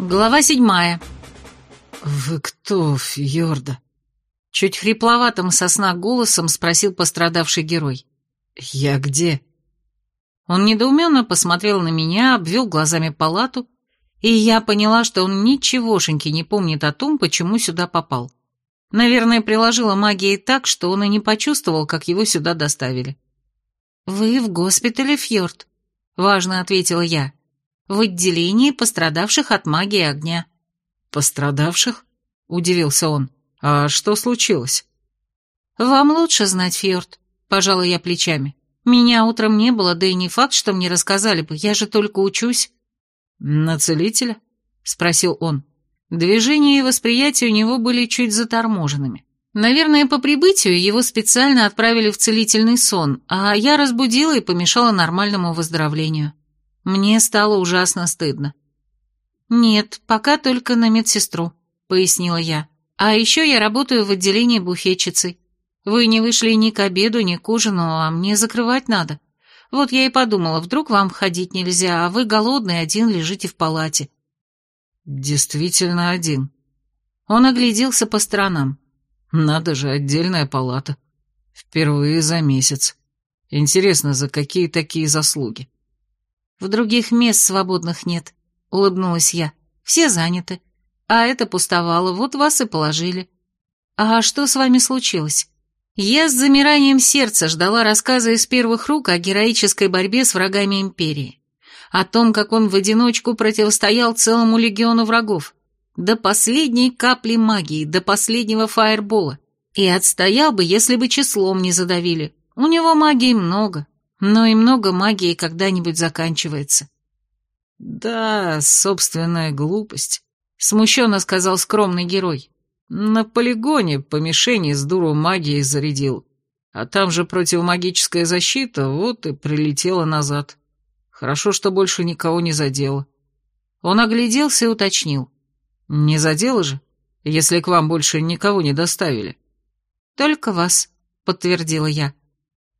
Глава седьмая. «Вы кто, Фьорда?» Чуть хрипловатым сосна голосом спросил пострадавший герой. «Я где?» Он недоуменно посмотрел на меня, обвел глазами палату, и я поняла, что он ничегошеньки не помнит о том, почему сюда попал. Наверное, приложила магией так, что он и не почувствовал, как его сюда доставили. «Вы в госпитале, Фьорд», — важно ответила я в отделении пострадавших от магии огня. «Пострадавших?» — удивился он. «А что случилось?» «Вам лучше знать, Фьорд», — пожала я плечами. «Меня утром не было, да и не факт, что мне рассказали бы, я же только учусь». «На целителя?» — спросил он. Движения и восприятие у него были чуть заторможенными. Наверное, по прибытию его специально отправили в целительный сон, а я разбудила и помешала нормальному выздоровлению. Мне стало ужасно стыдно. «Нет, пока только на медсестру», — пояснила я. «А еще я работаю в отделении буфетчицей. Вы не вышли ни к обеду, ни к ужину, а мне закрывать надо. Вот я и подумала, вдруг вам входить нельзя, а вы голодный один лежите в палате». «Действительно один». Он огляделся по сторонам. «Надо же, отдельная палата. Впервые за месяц. Интересно, за какие такие заслуги?» В других мест свободных нет, улыбнулась я. Все заняты. А это пустовало, вот вас и положили. А что с вами случилось? Я с замиранием сердца ждала рассказа из первых рук о героической борьбе с врагами Империи. О том, как он в одиночку противостоял целому легиону врагов. До последней капли магии, до последнего фаербола. И отстоял бы, если бы числом не задавили. У него магии много, но и много магии когда-нибудь заканчивается. «Да, собственная глупость», — смущенно сказал скромный герой. «На полигоне по мишени с дуру магией зарядил, а там же противомагическая защита, вот и прилетела назад. Хорошо, что больше никого не задело». Он огляделся и уточнил. «Не задело же, если к вам больше никого не доставили?» «Только вас», — подтвердила я.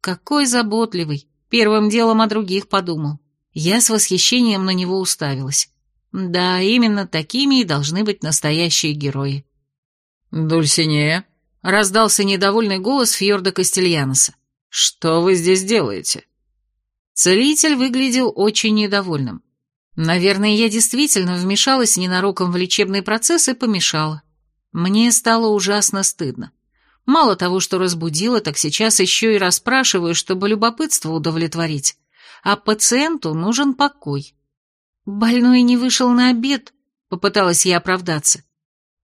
«Какой заботливый, Первым делом о других подумал. Я с восхищением на него уставилась. Да, именно такими и должны быть настоящие герои. «Дульсинея», — раздался недовольный голос Фьорда Кастельяноса. «Что вы здесь делаете?» Целитель выглядел очень недовольным. Наверное, я действительно вмешалась ненароком в лечебный процесс и помешала. Мне стало ужасно стыдно. Мало того, что разбудила, так сейчас еще и расспрашиваю, чтобы любопытство удовлетворить. А пациенту нужен покой. Больной не вышел на обед, попыталась я оправдаться.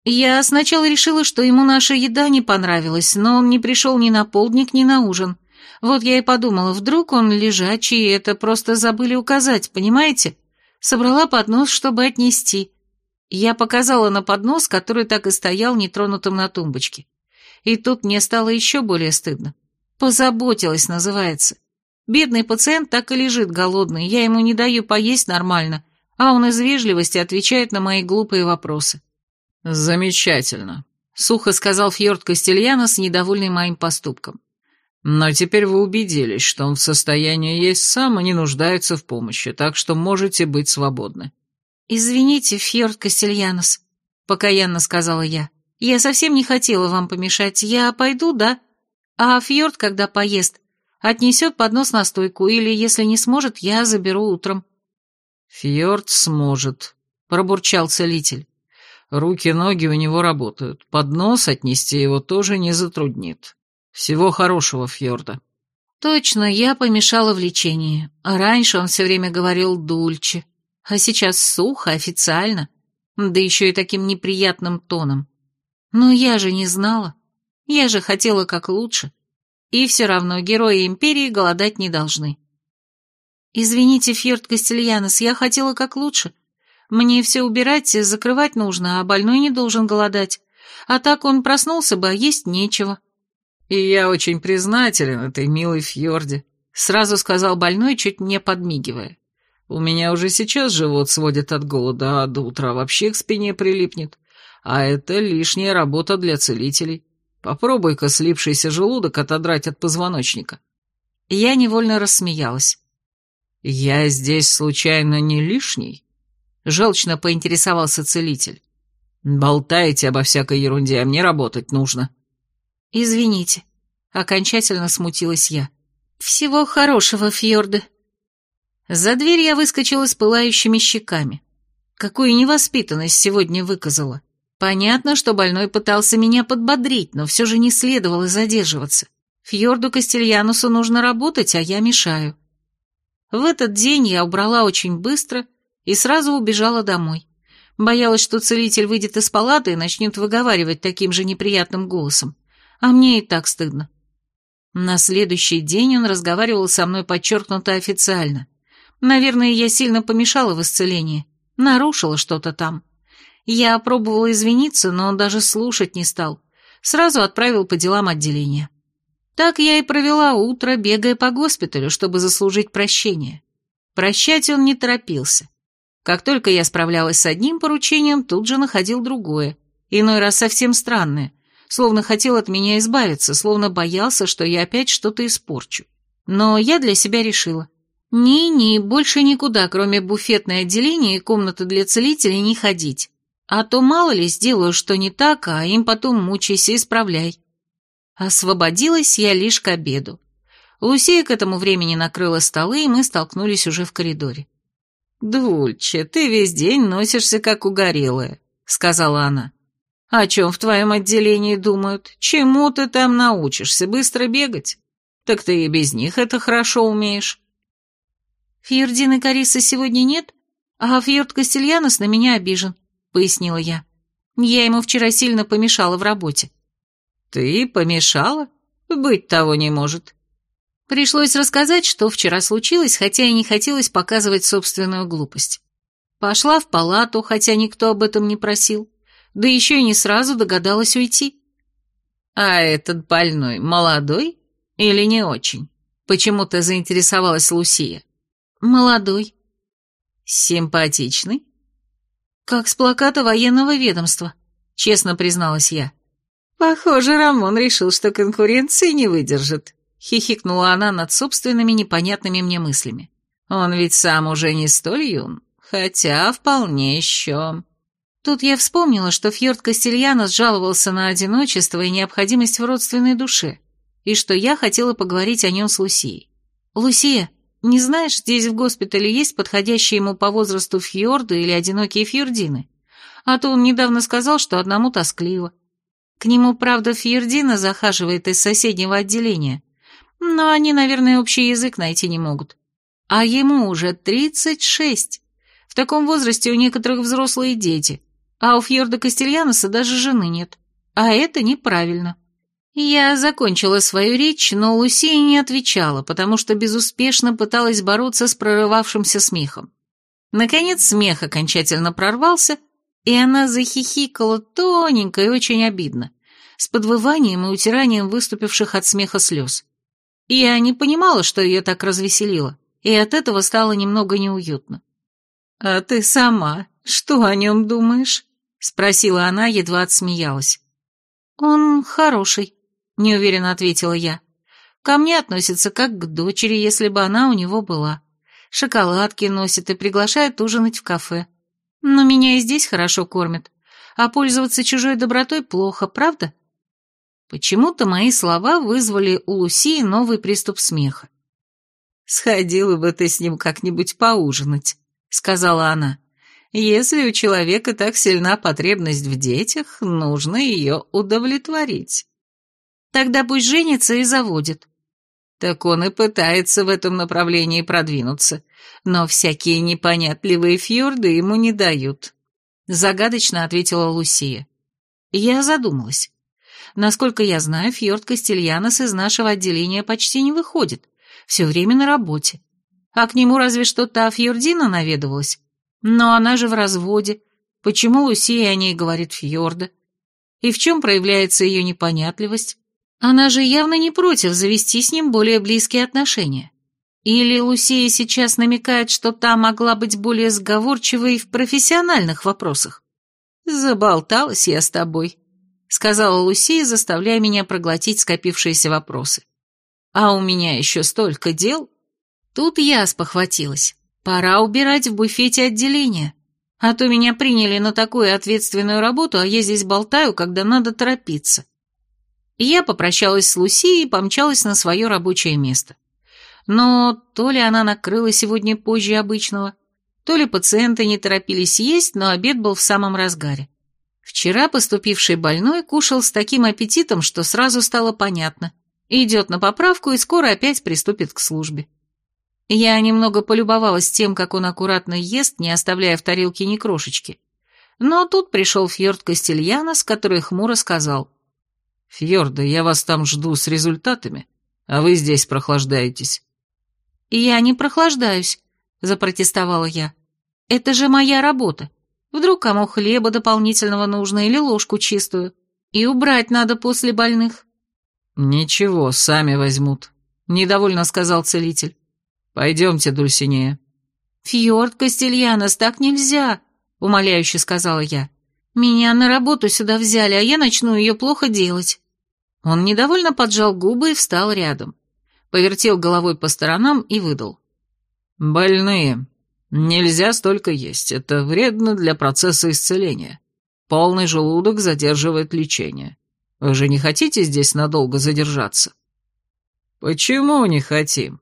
Я сначала решила, что ему наша еда не понравилась, но он не пришел ни на полдник, ни на ужин. Вот я и подумала, вдруг он лежачий, и это просто забыли указать, понимаете? Собрала поднос, чтобы отнести. Я показала на поднос, который так и стоял нетронутым на тумбочке. И тут мне стало еще более стыдно. Позаботилась, называется. Бедный пациент так и лежит голодный, я ему не даю поесть нормально, а он из вежливости отвечает на мои глупые вопросы. «Замечательно», — сухо сказал Фьорд Кастельянос, недовольный моим поступком. «Но теперь вы убедились, что он в состоянии есть сам и не нуждается в помощи, так что можете быть свободны». «Извините, Фьорд Кастельянос», — покаянно сказала я. Я совсем не хотела вам помешать. Я пойду, да? А Фьорд, когда поест, отнесет поднос на стойку, или, если не сможет, я заберу утром». «Фьорд сможет», — пробурчал целитель. «Руки-ноги у него работают. Поднос отнести его тоже не затруднит. Всего хорошего, Фьорда». «Точно, я помешала в лечении. А раньше он все время говорил «дульче», а сейчас сухо, официально, да еще и таким неприятным тоном. Но я же не знала. Я же хотела как лучше. И все равно герои Империи голодать не должны. Извините, Фьорд Кастельянос, я хотела как лучше. Мне все убирать и закрывать нужно, а больной не должен голодать. А так он проснулся бы, а есть нечего. И я очень признателен этой милой Фьорде, сразу сказал больной, чуть не подмигивая. У меня уже сейчас живот сводит от голода, а до утра вообще к спине прилипнет. А это лишняя работа для целителей. Попробуй-ка слипшийся желудок отодрать от позвоночника. Я невольно рассмеялась. Я здесь случайно не лишний? Желчно поинтересовался целитель. Болтаете обо всякой ерунде, а мне работать нужно. Извините. Окончательно смутилась я. Всего хорошего, Фьорды. За дверь я выскочила с пылающими щеками. Какую невоспитанность сегодня выказала. Понятно, что больной пытался меня подбодрить, но все же не следовало задерживаться. Фьорду Кастельянусу нужно работать, а я мешаю. В этот день я убрала очень быстро и сразу убежала домой. Боялась, что целитель выйдет из палаты и начнет выговаривать таким же неприятным голосом. А мне и так стыдно. На следующий день он разговаривал со мной подчеркнуто официально. Наверное, я сильно помешала в исцелении, нарушила что-то там. Я пробовала извиниться, но он даже слушать не стал. Сразу отправил по делам отделения. Так я и провела утро, бегая по госпиталю, чтобы заслужить прощение. Прощать он не торопился. Как только я справлялась с одним поручением, тут же находил другое, иной раз совсем странное, словно хотел от меня избавиться, словно боялся, что я опять что-то испорчу. Но я для себя решила. Ни-ни, больше никуда, кроме буфетной отделения и комнаты для целителей, не ходить. А то мало ли сделаю что не так, а им потом мучайся исправляй. Освободилась я лишь к обеду. Лусея к этому времени накрыла столы, и мы столкнулись уже в коридоре. «Дульче, ты весь день носишься, как угорелая», — сказала она. «О чем в твоем отделении думают? Чему ты там научишься? Быстро бегать? Так ты и без них это хорошо умеешь». «Фьердины Карисы сегодня нет, а Фьерд Кастельянос на меня обижен», — пояснила я. «Я ему вчера сильно помешала в работе». «Ты помешала? Быть того не может». Пришлось рассказать, что вчера случилось, хотя и не хотелось показывать собственную глупость. Пошла в палату, хотя никто об этом не просил, да еще и не сразу догадалась уйти. «А этот больной молодой или не очень?» Почему-то заинтересовалась Лусия. «Молодой». «Симпатичный?» «Как с плаката военного ведомства», — честно призналась я. «Похоже, Рамон решил, что конкуренции не выдержит», — хихикнула она над собственными непонятными мне мыслями. «Он ведь сам уже не столь юн, хотя вполне еще...» Тут я вспомнила, что Фьорд Кастельянос жаловался на одиночество и необходимость в родственной душе, и что я хотела поговорить о нем с Лусией. «Лусия, не знаешь, здесь в госпитале есть подходящие ему по возрасту фьорды или одинокие фьордины? А то он недавно сказал, что одному тоскливо. К нему, правда, Фьердина захаживает из соседнего отделения, но они, наверное, общий язык найти не могут. А ему уже тридцать шесть. В таком возрасте у некоторых взрослые дети, а у Фьорда Кастельяноса даже жены нет. А это неправильно. Я закончила свою речь, но Лусия не отвечала, потому что безуспешно пыталась бороться с прорывавшимся смехом. Наконец смех окончательно прорвался, и она захихикала тоненько и очень обидно, с подвыванием и утиранием выступивших от смеха слез. Я не понимала, что ее так развеселило, и от этого стало немного неуютно. «А ты сама что о нем думаешь?» — спросила она, едва отсмеялась. «Он хороший», — неуверенно ответила я. «Ко мне относится как к дочери, если бы она у него была. Шоколадки носит и приглашает ужинать в кафе. Но меня и здесь хорошо кормят. А пользоваться чужой добротой плохо, правда? Почему-то мои слова вызвали у Лусии новый приступ смеха. «Сходила бы ты с ним как-нибудь поужинать», — сказала она. «Если у человека так сильна потребность в детях, нужно ее удовлетворить». «Тогда пусть женится и заводит». Так он и пытается в этом направлении продвинуться но всякие непонятливые фьорды ему не дают», — загадочно ответила Лусия. Я задумалась. Насколько я знаю, фьорд Кастельянос из нашего отделения почти не выходит, все время на работе. А к нему разве что та фьордина наведывалась. Но она же в разводе. Почему Лусия о ней говорит фьорда? И в чем проявляется ее непонятливость? Она же явно не против завести с ним более близкие отношения. Или Лусия сейчас намекает, что та могла быть более сговорчивой в профессиональных вопросах? «Заболталась я с тобой», — сказала Лусия, заставляя меня проглотить скопившиеся вопросы. «А у меня еще столько дел». Тут я спохватилась. Пора убирать в буфете отделение. А то меня приняли на такую ответственную работу, а я здесь болтаю, когда надо торопиться. Я попрощалась с Луси и помчалась на свое рабочее место. Но то ли она накрыла сегодня позже обычного, то ли пациенты не торопились есть, но обед был в самом разгаре. Вчера поступивший больной кушал с таким аппетитом, что сразу стало понятно. Идет на поправку и скоро опять приступит к службе. Я немного полюбовалась тем, как он аккуратно ест, не оставляя в тарелке ни крошечки. Но тут пришел Фьорд Кастильянос, который хмуро сказал. «Фьорда, я вас там жду с результатами, а вы здесь прохлаждаетесь». «Я не прохлаждаюсь», — запротестовала я. «Это же моя работа. Вдруг кому хлеба дополнительного нужно или ложку чистую. И убрать надо после больных». «Ничего, сами возьмут», — недовольно сказал целитель. «Пойдемте, Дульсинея». «Фьорд Кастильянос, так нельзя», — умоляюще сказала я. «Меня на работу сюда взяли, а я начну ее плохо делать». Он недовольно поджал губы и встал рядом. Повертел головой по сторонам и выдал. «Больные. Нельзя столько есть. Это вредно для процесса исцеления. Полный желудок задерживает лечение. Вы же не хотите здесь надолго задержаться?» «Почему не хотим?»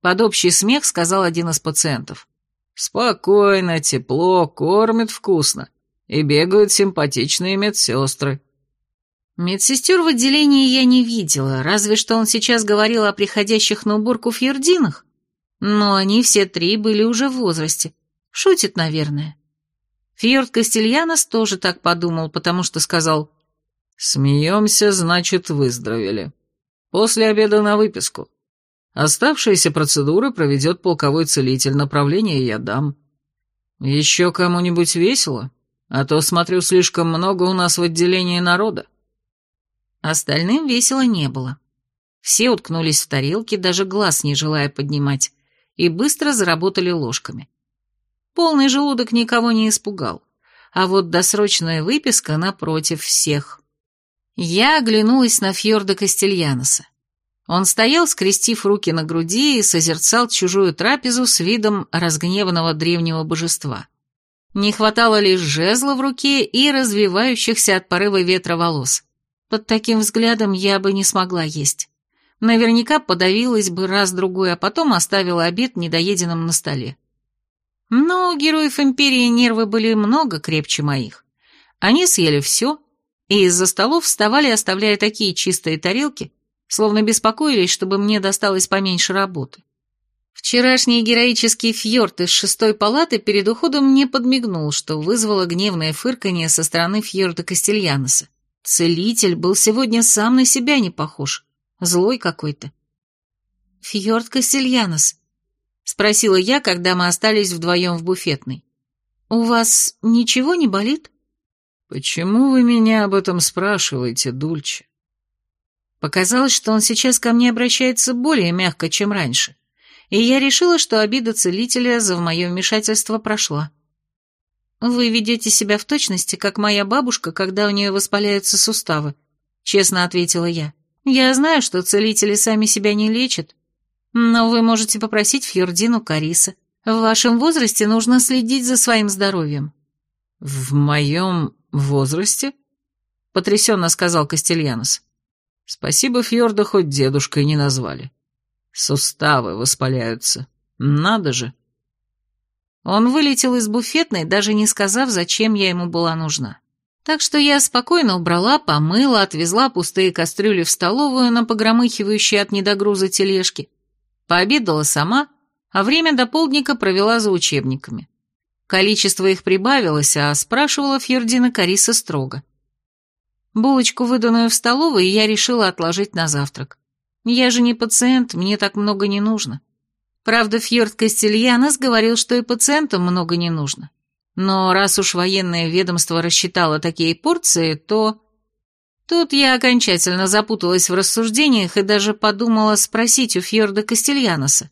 Под общий смех сказал один из пациентов. «Спокойно, тепло, кормят вкусно. И бегают симпатичные медсестры». Медсестер в отделении я не видела, разве что он сейчас говорил о приходящих на уборку фьердинах. Но они все три были уже в возрасте. Шутит, наверное. Фьорд Кастильянос тоже так подумал, потому что сказал «Смеемся, значит, выздоровели. После обеда на выписку. Оставшиеся процедуры проведет полковой целитель, направление я дам. Еще кому-нибудь весело? А то, смотрю, слишком много у нас в отделении народа». Остальным весело не было. Все уткнулись в тарелки, даже глаз не желая поднимать, и быстро заработали ложками. Полный желудок никого не испугал, а вот досрочная выписка напротив всех. Я оглянулась на Фьорда Кастельяноса. Он стоял, скрестив руки на груди и созерцал чужую трапезу с видом разгневанного древнего божества. Не хватало лишь жезла в руке и развивающихся от порыва ветра волос. Под таким взглядом я бы не смогла есть. Наверняка подавилась бы раз-другой, а потом оставила обед недоеденным на столе. Но у героев Империи нервы были много крепче моих. Они съели все, и из-за столов вставали, оставляя такие чистые тарелки, словно беспокоились, чтобы мне досталось поменьше работы. Вчерашний героический фьорд из шестой палаты перед уходом мне подмигнул, что вызвало гневное фырканье со стороны фьорда Кастельяноса. Целитель был сегодня сам на себя не похож, злой какой-то. «Фьорд Кастельянос», — спросила я, когда мы остались вдвоем в буфетной. «У вас ничего не болит?» «Почему вы меня об этом спрашиваете, Дульче?» Показалось, что он сейчас ко мне обращается более мягко, чем раньше, и я решила, что обида целителя за мое вмешательство прошла. «Вы ведете себя в точности, как моя бабушка, когда у нее воспаляются суставы», — честно ответила я. «Я знаю, что целители сами себя не лечат, но вы можете попросить Фьордину Кариса. В вашем возрасте нужно следить за своим здоровьем». «В моем возрасте?» — потрясенно сказал Кастельянос. «Спасибо Фьорда, хоть дедушкой не назвали. Суставы воспаляются. Надо же!» Он вылетел из буфетной, даже не сказав, зачем я ему была нужна. Так что я спокойно убрала, помыла, отвезла пустые кастрюли в столовую на погромыхивающие от недогруза тележки, пообедала сама, а время до полдника провела за учебниками. Количество их прибавилось, а спрашивала Фьердина Кариса строго. Булочку, выданную в столовой, я решила отложить на завтрак. Я же не пациент, мне так много не нужно. Правда, Фьорд Кастильянос говорил, что и пациентам много не нужно. Но раз уж военное ведомство рассчитало такие порции, то... Тут я окончательно запуталась в рассуждениях и даже подумала спросить у Фьорда Кастильяноса,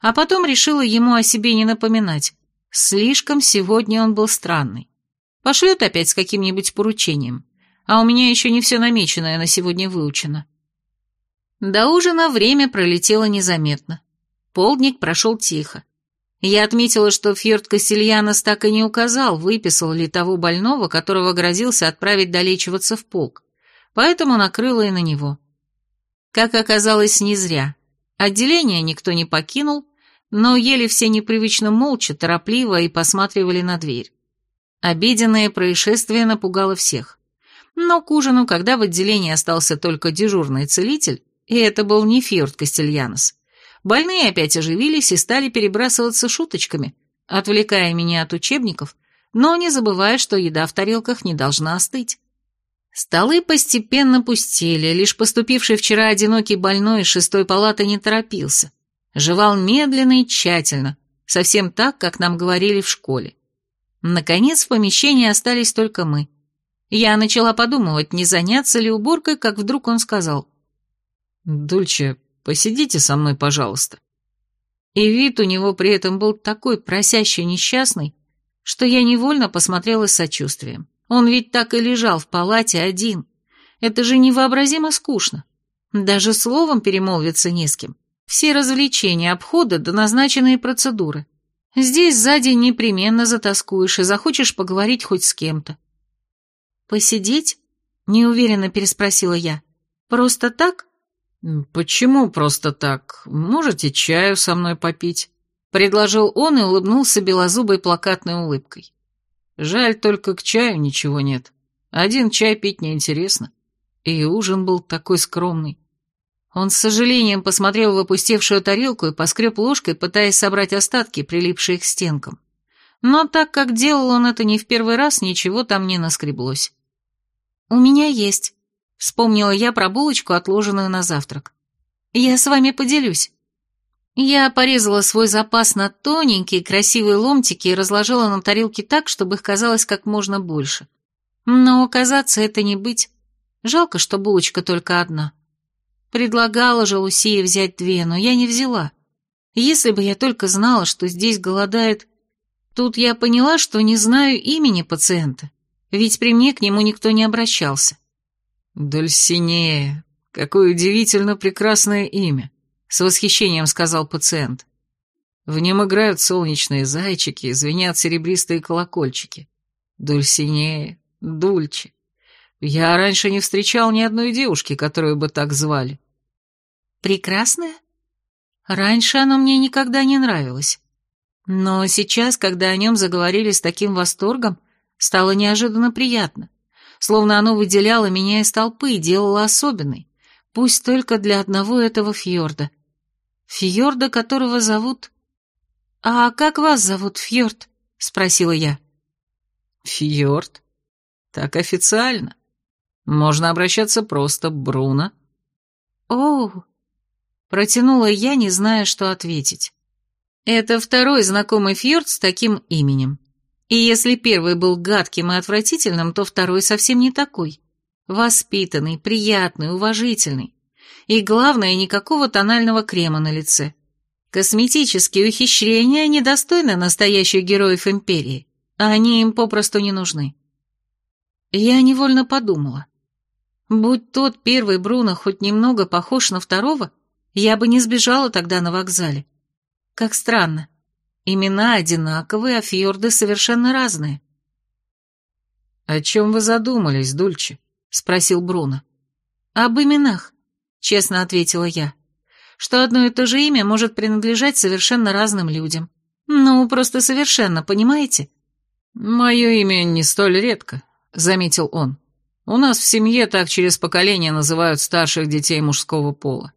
а потом решила ему о себе не напоминать. Слишком сегодня он был странный. Пошлет опять с каким-нибудь поручением, а у меня еще не все намеченное на сегодня выучено. До ужина время пролетело незаметно. Полдник прошел тихо. Я отметила, что Фьорд Кастильянос так и не указал, выписал ли того больного, которого грозился отправить долечиваться в полк, поэтому накрыла и на него. Как оказалось, не зря. Отделение никто не покинул, но ели все непривычно молча, торопливо и посматривали на дверь. Обеденное происшествие напугало всех. Но к ужину, когда в отделении остался только дежурный целитель, и это был не Фьорд Кастильянос, больные опять оживились и стали перебрасываться шуточками, отвлекая меня от учебников, но не забывая, что еда в тарелках не должна остыть. Столы постепенно пустели, лишь поступивший вчера одинокий больной из шестой палаты не торопился. Жевал медленно и тщательно, совсем так, как нам говорили в школе. Наконец в помещении остались только мы. Я начала подумывать, не заняться ли уборкой, как вдруг он сказал. «Дульче, посидите со мной, пожалуйста». И вид у него при этом был такой просящий несчастный, что я невольно посмотрела с сочувствием. Он ведь так и лежал в палате один. Это же невообразимо скучно. Даже словом перемолвиться не с кем. Все развлечения, обходы да назначенные процедуры. Здесь сзади непременно затаскуешь и захочешь поговорить хоть с кем-то. «Посидеть?» — неуверенно переспросила я. «Просто так?» «Почему просто так? Можете чаю со мной попить?» — предложил он и улыбнулся белозубой плакатной улыбкой. «Жаль, только к чаю ничего нет. Один чай пить неинтересно. И ужин был такой скромный». Он с сожалением посмотрел в опустевшую тарелку и поскреб ложкой, пытаясь собрать остатки, прилипшие к стенкам. Но так как делал он это не в первый раз, ничего там не наскреблось. «У меня есть», — вспомнила я про булочку, отложенную на завтрак. «Я с вами поделюсь». Я порезала свой запас на тоненькие красивые ломтики и разложила на тарелке так, чтобы их казалось как можно больше. Но оказаться это не быть. Жалко, что булочка только одна. Предлагала же Лусия взять две, но я не взяла. Если бы я только знала, что здесь голодает... Тут я поняла, что не знаю имени пациента, ведь при мне к нему никто не обращался. «Дульсинея, какое удивительно прекрасное имя», — с восхищением сказал пациент. В нем играют солнечные зайчики, звенят серебристые колокольчики. Дульсинея, Дульче. Я раньше не встречал ни одной девушки, которую бы так звали. Прекрасное? Раньше оно мне никогда не нравилось. Но сейчас, когда о нем заговорили с таким восторгом, стало неожиданно приятно. Словно оно выделяло меня из толпы и делало особенной, пусть только для одного этого фьорда. Фьорда, которого зовут... «А как вас зовут, Фьорд?» — спросила я. «Фьорд? Так официально. Можно обращаться просто Бруно». «Оу, Протянула я, не зная, что ответить. Это второй знакомый фьорд с таким именем. И если первый был гадким и отвратительным, то второй совсем не такой. Воспитанный, приятный, уважительный. И главное, никакого тонального крема на лице. Косметические ухищрения недостойны настоящих героев Империи, а они им попросту не нужны. Я невольно подумала. Будь тот первый Бруно хоть немного похож на второго, я бы не сбежала тогда на вокзале. Как странно. Имена одинаковые, а фьорды совершенно разные. «О чем вы задумались, Дульче?» — спросил Бруно. «Об именах», — честно ответила я. «Что одно и то же имя может принадлежать совершенно разным людям. Ну, просто совершенно, понимаете?» «Мое имя не столь редко», — заметил он. «У нас в семье так через поколение называют старших детей мужского пола.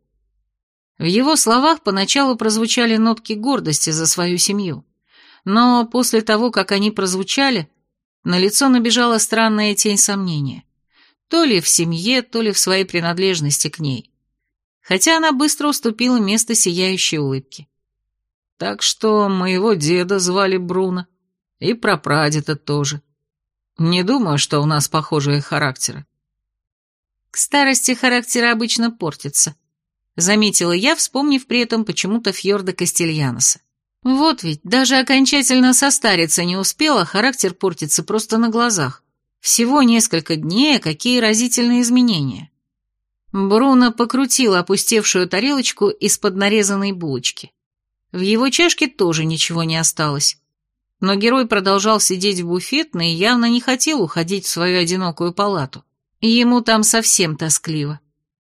В его словах поначалу прозвучали нотки гордости за свою семью, но после того, как они прозвучали, на лицо набежала странная тень сомнения. То ли в семье, то ли в своей принадлежности к ней. Хотя она быстро уступила место сияющей улыбки. Так что моего деда звали Бруно, и прапрадеда тоже. Не думаю, что у нас похожие характеры. К старости характер обычно портится, заметила я, вспомнив при этом почему-то Фьорда Кастильяноса. Вот ведь, даже окончательно состариться не успела, характер портится просто на глазах. Всего несколько дней, а какие разительные изменения. Бруно покрутил опустевшую тарелочку из-под нарезанной булочки. В его чашке тоже ничего не осталось. Но герой продолжал сидеть в буфетной и явно не хотел уходить в свою одинокую палату. Ему там совсем тоскливо.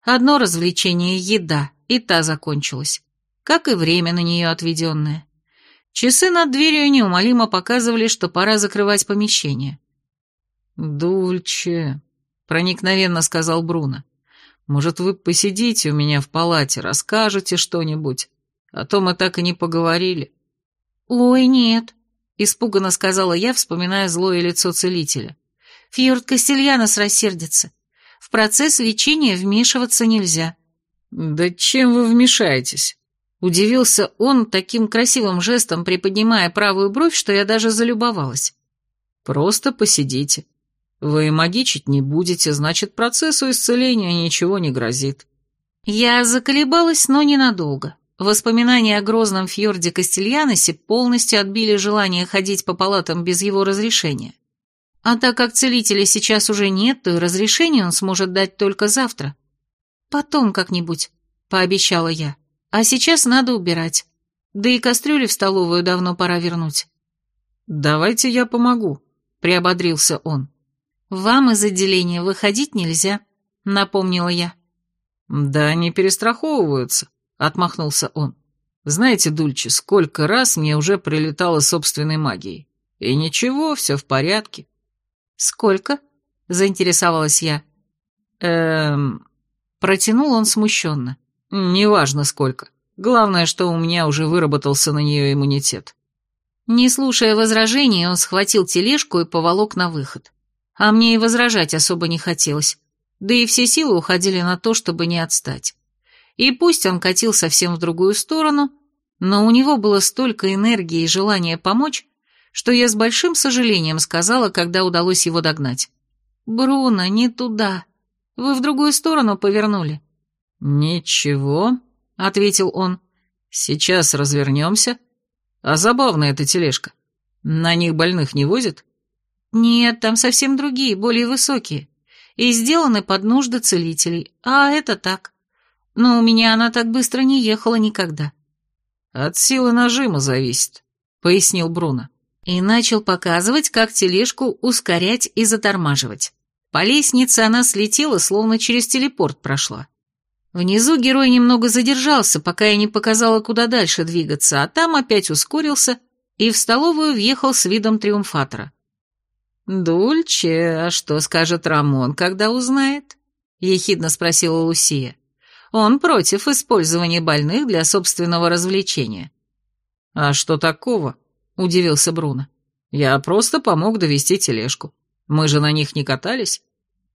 Одно развлечение — еда, и та закончилась. Как и время на нее отведенное. Часы над дверью неумолимо показывали, что пора закрывать помещение. «Дульче», — проникновенно сказал Бруно, — «может, вы посидите у меня в палате, расскажете что-нибудь, а то мы так и не поговорили». «Ой, нет», — испуганно сказала я, вспоминая злое лицо целителя. «Фьорд Кастельянос рассердится. В процесс лечения вмешиваться нельзя». «Да чем вы вмешаетесь?» Удивился он таким красивым жестом, приподнимая правую бровь, что я даже залюбовалась. «Просто посидите. Вы магичить не будете, значит, процессу исцеления ничего не грозит». Я заколебалась, но ненадолго. Воспоминания о грозном фьорде Кастельяносе полностью отбили желание ходить по палатам без его разрешения. А так как целителя сейчас уже нет, то и разрешение он сможет дать только завтра. Потом как-нибудь, пообещала я. А сейчас надо убирать. Да и кастрюли в столовую давно пора вернуть. «Давайте я помогу», — приободрился он. «Вам из отделения выходить нельзя», — напомнила я. «Да они перестраховываются», — отмахнулся он. «Знаете, Дульче, сколько раз мне уже прилетало собственной магией. И ничего, все в порядке». «Сколько?» — заинтересовалась я. «Эм...» Протянул он смущенно. «Неважно сколько. Главное, что у меня уже выработался на нее иммунитет». Не слушая возражений, он схватил тележку и поволок на выход. А мне и возражать особо не хотелось. Да и все силы уходили на то, чтобы не отстать. И пусть он катил совсем в другую сторону, но у него было столько энергии и желания помочь, что я с большим сожалением сказала, когда удалось его догнать. «Бруно, не туда. Вы в другую сторону повернули». «Ничего», — ответил он. «Сейчас развернемся. А забавная эта тележка. На них больных не возят?» «Нет, там совсем другие, более высокие. И сделаны под нужды целителей. А это так. Но у меня она так быстро не ехала никогда». «От силы нажима зависит», — пояснил Бруно. И начал показывать, как тележку ускорять и затормаживать. По лестнице она слетела, словно через телепорт прошла. Внизу герой немного задержался, пока я не показала, куда дальше двигаться, а там опять ускорился и в столовую въехал с видом триумфатора. «Дульче, а что скажет Рамон, когда узнает?» — ехидно спросила Лусия. «Он против использования больных для собственного развлечения». «А что такого?» — удивился Бруно. «Я просто помог довести тележку. Мы же на них не катались»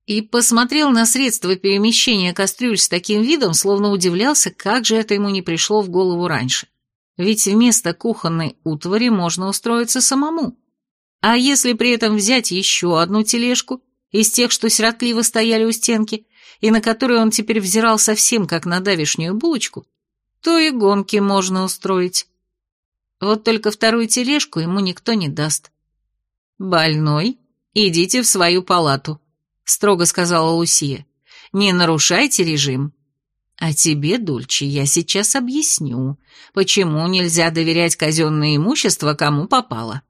и посмотрел на средства перемещения кастрюль с таким видом, словно удивлялся, как же это ему не пришло в голову раньше. Ведь вместо кухонной утвари можно устроиться самому. А если при этом взять еще одну тележку из тех, что сиротливо стояли у стенки, и на которую он теперь взирал совсем как на давишнюю булочку, то и гонки можно устроить. Вот только вторую тележку ему никто не даст. «Больной, идите в свою палату», строго сказала Лусия. «Не нарушайте режим. А тебе, Дульче, я сейчас объясню, почему нельзя доверять казенное имущество кому попало».